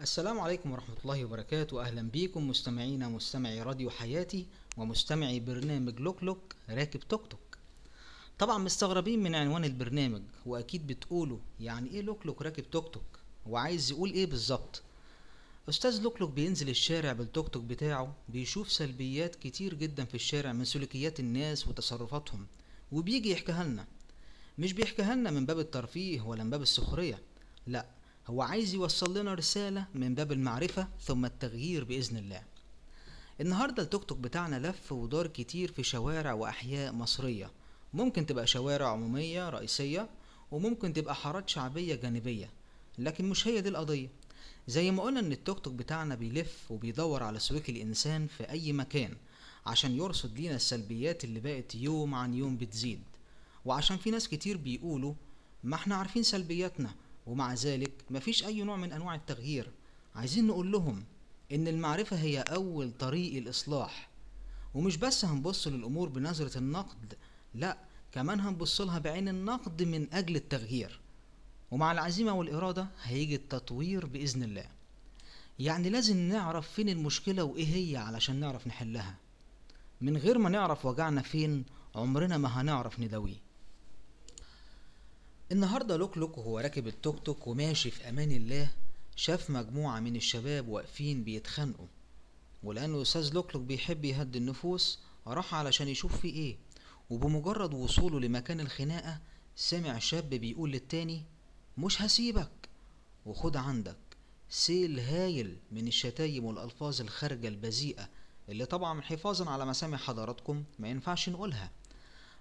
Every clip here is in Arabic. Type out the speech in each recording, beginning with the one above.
السلام عليكم ورحمة الله وبركاته. أهلا بيكم مستمعينا مستمعي راديو حياتي ومستمعي برنامج لوك لوك راكب توك توك. طبعا مستغربين من عنوان البرنامج وأكيد بتقولوا يعني إيه لوك لوك راكب توك توك؟ وعايز يقول إيه بالظبط؟ أستاذ لوك لوك بينزل الشارع بالتوك توك بتاعه بيشوف سلبيات كتير جدا في الشارع من سلوكيات الناس وتصرفاتهم وبيجي يحكيها لنا. مش بيحكيها لنا من باب الترفيه ولا من باب السخرية لأ هو عايز يوصل لنا رسالة من باب المعرفة ثم التغيير بإذن الله. النهاردة التوك توك بتاعنا لف ودار كتير في شوارع وأحياء مصرية. ممكن تبقى شوارع عمومية رئيسية وممكن تبقى حارات شعبية جانبية لكن مش هي دي القضية. زي ما قلنا إن التوك توك بتاعنا بيلف وبيدور على سلوك الإنسان في أي مكان عشان يرصد لينا السلبيات اللي بقت يوم عن يوم بتزيد. وعشان في ناس كتير بيقولوا ما إحنا عارفين سلبياتنا ومع ذلك مفيش أي نوع من أنواع التغيير. عايزين نقول لهم إن المعرفة هي أول طريق الإصلاح. ومش بس هنبص للأمور بنظرة النقد لأ كمان هنبص لها بعين النقد من أجل التغيير. ومع العزيمة والإرادة هيجي التطوير بإذن الله. يعني لازم نعرف فين المشكلة وإيه هي علشان نعرف نحلها. من غير ما نعرف وجعنا فين عمرنا ما هنعرف نداويه النهارده لوك لوك وهو راكب التوك توك وماشي في أمان الله شاف مجموعة من الشباب واقفين بيتخانقوا. ولأنه أستاذ لوك لوك بيحب يهدي النفوس راح علشان يشوف في إيه. وبمجرد وصوله لمكان الخناقة سمع شاب بيقول للتاني مش هسيبك. وخد عندك سيل هايل من الشتايم والألفاظ الخارجة البذيئة اللي طبعا حفاظا على مسامع حضراتكم ما ينفعش نقولها.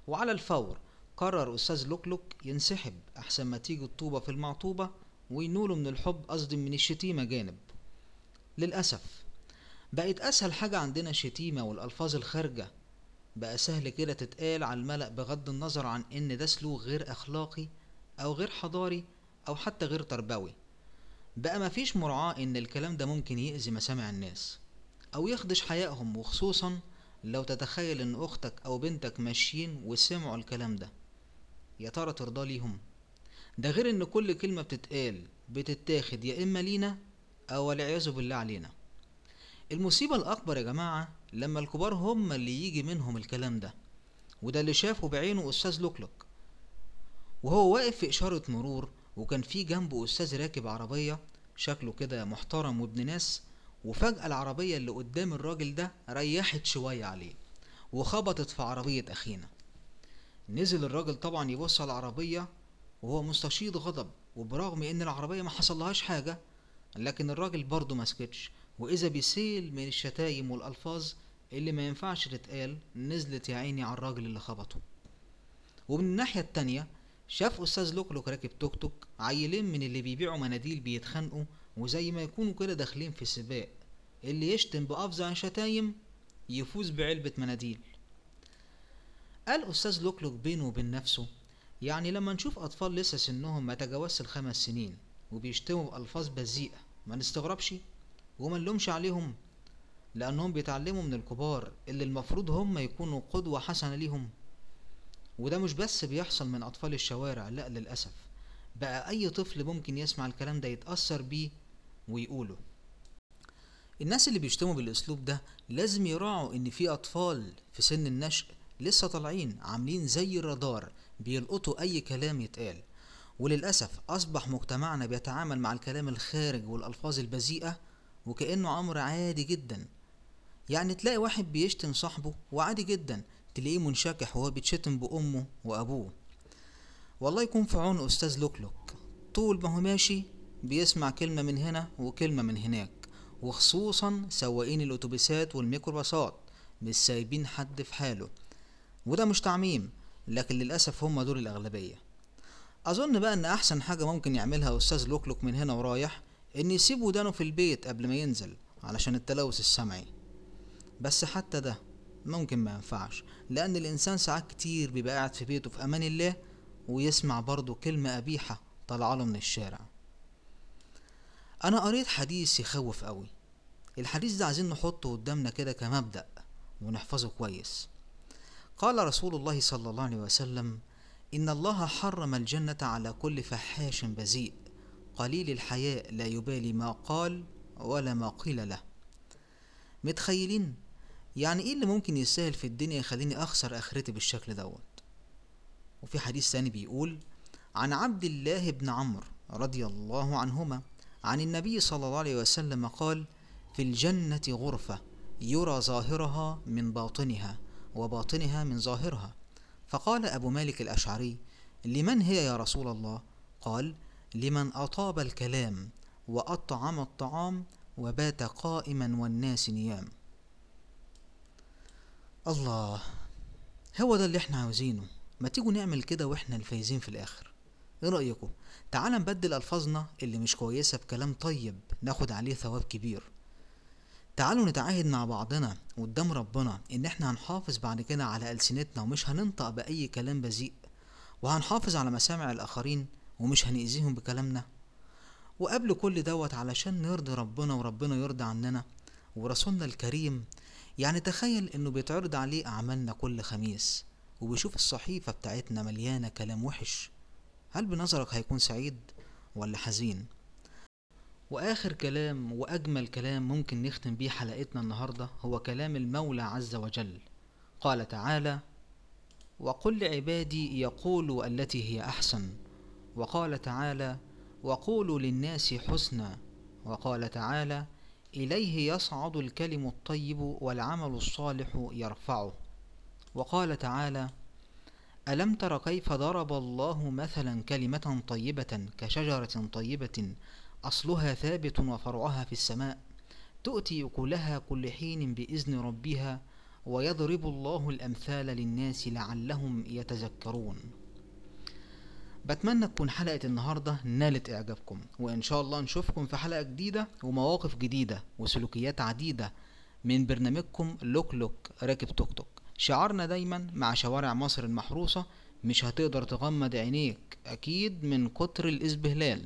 وعلى الفور قرر أستاذ لوكلوك ينسحب أحسن ما تيجي الطوبة في المعطوبة وينوله من الحب قصدي من الشتيمة جانب. للأسف بقت أسهل حاجة عندنا الشتيمة والألفاظ الخارجة. بقى سهل كده تتقال على الملأ بغض النظر عن إن ده سلوك غير أخلاقي أو غير حضاري أو حتى غير تربوي. بقى مفيش مراعاة إن الكلام ده ممكن يأذي مسامع الناس أو يخدش حيائهم وخصوصا لو تتخيل إن أختك أو بنتك ماشيين وسمعوا الكلام ده. يا ترى ترضى ليهم ده غير إن كل كلمة بتتقال بتتاخد يا إما لينا أو والعياذ بالله علينا. المصيبة الأكبر يا جماعة لما الكبار هم اللي يجي منهم الكلام ده وده اللي شافه بعينه أستاذ لوكلوك. وهو واقف في إشارة مرور وكان في جنبه أستاذ راكب عربية شكله كده محترم وابن ناس وفجأة العربية اللي قدام الراجل ده ريحت شوية عليه وخبطت في عربية أخينا. نزل الراجل طبعا يبص على العربية وهو مستشيط غضب وبرغم إن العربية ما حصلهاش حاجة لكن الراجل برضه مسكتش وإذا بيسيل من الشتايم والألفاظ اللي ما ينفعش تتقال نزلت يا عيني على الراجل اللي خبطه. ومن الناحية التانية شاف أستاذ لوكلوك راكب توك توك عيلين من اللي بيبيعوا مناديل بيتخانقوا وزي ما يكونوا كده داخلين في سباق. اللي يشتم بأفظع شتايم يفوز بعلبة مناديل. قال أستاذ لوكلوك بينه وبين نفسه يعني لما نشوف أطفال لسه سنهم ما تجاوزش الخمس سنين وبيشتموا بألفاظ بذيئة ما نستغربش؟ وما نلومش عليهم لأنهم بيتعلموا من الكبار اللي المفروض هم يكونوا قدوة حسنة ليهم. وده مش بس بيحصل من أطفال الشوارع لأ للأسف. بقى أي طفل ممكن يسمع الكلام ده يتأثر بيه ويقوله. الناس اللي بيشتموا بالأسلوب ده لازم يراعوا إن في أطفال في سن النشأ لسه طالعين عاملين زي الرادار بيلقطوا أي كلام يتقال. وللأسف أصبح مجتمعنا بيتعامل مع الكلام الخارج والألفاظ البذيئة وكأنه أمر عادي جدا. يعني تلاقي واحد بيشتم صاحبه وعادي جدا تلاقيه منشكح وهو بيتشتم بأمه وأبوه. والله يكون في عون أستاذ لوكلوك. طول ما هو ماشي بيسمع كلمة من هنا وكلمة من هناك وخصوصا سواقين الأتوبيسات والميكروباصات مش سايبين حد في حاله. وده مش تعميم لكن للأسف هم دول الأغلبية. أظن بقى إن أحسن حاجة ممكن يعملها أستاذ لوكلوك من هنا ورايح إن يسيب ودانه في البيت قبل ما ينزل علشان التلوث السمعي. بس حتى ده ممكن ما ينفعش لأن الإنسان ساعات كتير بيبقى قاعد في بيته في أمان الله ويسمع برضه كلمة قبيحة طالعاله من الشارع. أنا قريت حديث يخوف قوي. الحديث ده عايزين نحطه قدامنا كده كمبدأ ونحفظه كويس. قال رسول الله صلى الله عليه وسلم إن الله حرم الجنة على كل فحاش بذيء. قليل الحياء لا يبالي ما قال ولا ما قيل له. متخيلين؟ يعني إيه اللي ممكن يسهل في الدنيا يخليني أخسر آخرتي بالشكل دوت؟ وفي حديث ثاني بيقول عن عبد الله بن عمرو رضي الله عنهما عن النبي صلى الله عليه وسلم قال في الجنة غرفة يرى ظاهرها من باطنها وباطنها من ظاهرها. فقال أبو مالك الأشعري لمن هي يا رسول الله؟ قال لمن أطاب الكلام وأطعم الطعام وبات قائما والناس نيام. الله هو ده اللي إحنا عاوزينه. ما تيجوا نعمل كده وإحنا الفايزين في الآخر. إيه رأيكم؟ تعال نبدل ألفاظنا اللي مش كويسة بكلام طيب ناخد عليه ثواب كبير. تعالوا نتعاهد مع بعضنا قدام ربنا إن إحنا هنحافظ بعد كده على ألسنتنا ومش هننطق بأي كلام بذيء وهنحافظ على مسامع الآخرين ومش هنأذيهم بكلامنا. وقبل كل دوت علشان نرضي ربنا وربنا يرضى عننا ورسولنا الكريم يعني تخيل إنه بيتعرض عليه أعمالنا كل خميس وبيشوف الصحيفة بتاعتنا مليانة كلام وحش. هل بنظرك هيكون سعيد ولا حزين؟ وآخر كلام وأجمل كلام ممكن نختم بيه حلقتنا النهاردة هو كلام المولى عز وجل. قال تعالى وقل لعبادي يقولوا التي هي أحسن وقال تعالى وقولوا للناس حسنا وقال تعالى إليه يصعد الكلم الطيب والعمل الصالح يرفعه وقال تعالى ألم تر كيف ضرب الله مثلا كلمة طيبة كشجرة طيبة أصلها ثابت وفرعها في السماء. تؤتي اكلها كل حين بإذن ربها ويضرب الله الأمثال للناس لعلهم يتذكرون. بتمنى تكون حلقة النهاردة نالت إعجابكم وإن شاء الله نشوفكم في حلقة جديدة ومواقف جديدة وسلوكيات عديدة من برنامجكم لوك لوك راكب توك توك. شعارنا دايما مع شوارع مصر المحروسة مش هتقدر تغمض عينيك أكيد من كتر الإسبهلال